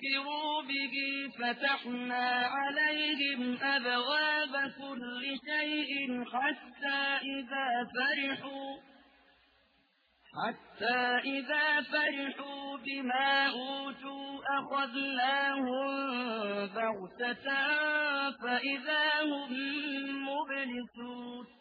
ذكروا به فتحنا عليهم أبواب كل شيء حتى إذا فرحوا حتى إذا فرحوا بما أوتوا أخذناهم بغتة فإذا هم مبلسون